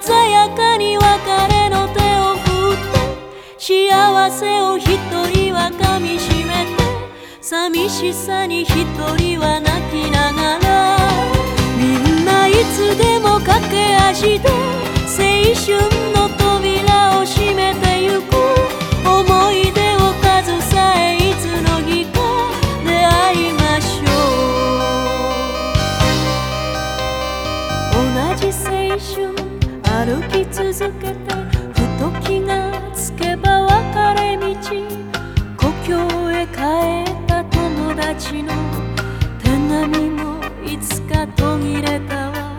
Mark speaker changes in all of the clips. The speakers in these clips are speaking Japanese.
Speaker 1: 鮮やかに別れの手を振って幸せを一人はかみしめて寂しさに一人は泣きながらみんないつでも駆け足で青春の扉を閉めてゆく思い出を数さえいつの日か出会いましょう同じ青春歩き続けてふと気がつけば別れ道故郷へ帰った友達の手紙もいつか途切れたわ。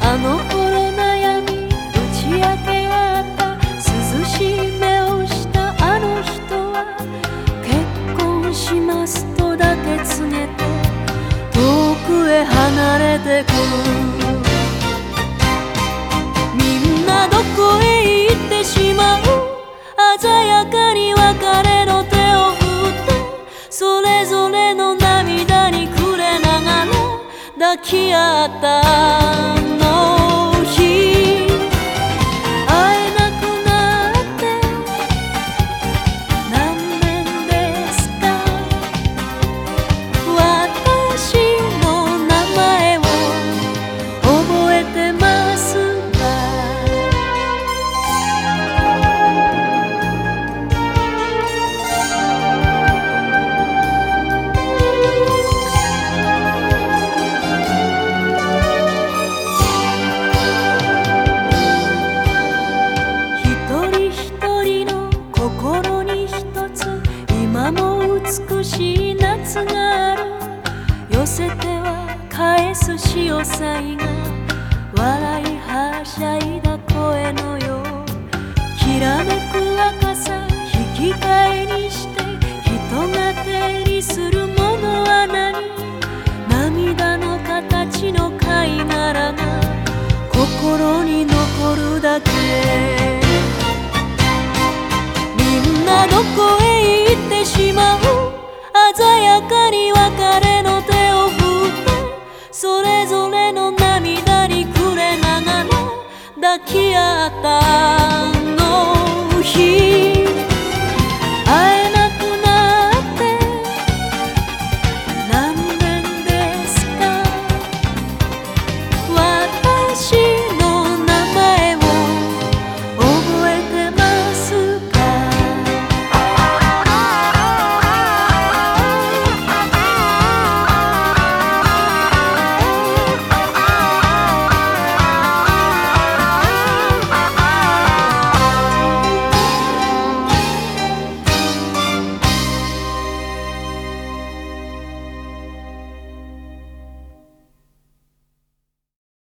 Speaker 1: あの頃悩み打ち明け合った涼しい目をしたあの人は結婚しますとだけ告げて遠くへ離れてく抱き合ったも美しい夏がある。寄せては返す潮騒が笑いはしゃいだ声のよう。鮮やかに別れの手を振ってそれぞれの涙にくれながら抱き合った。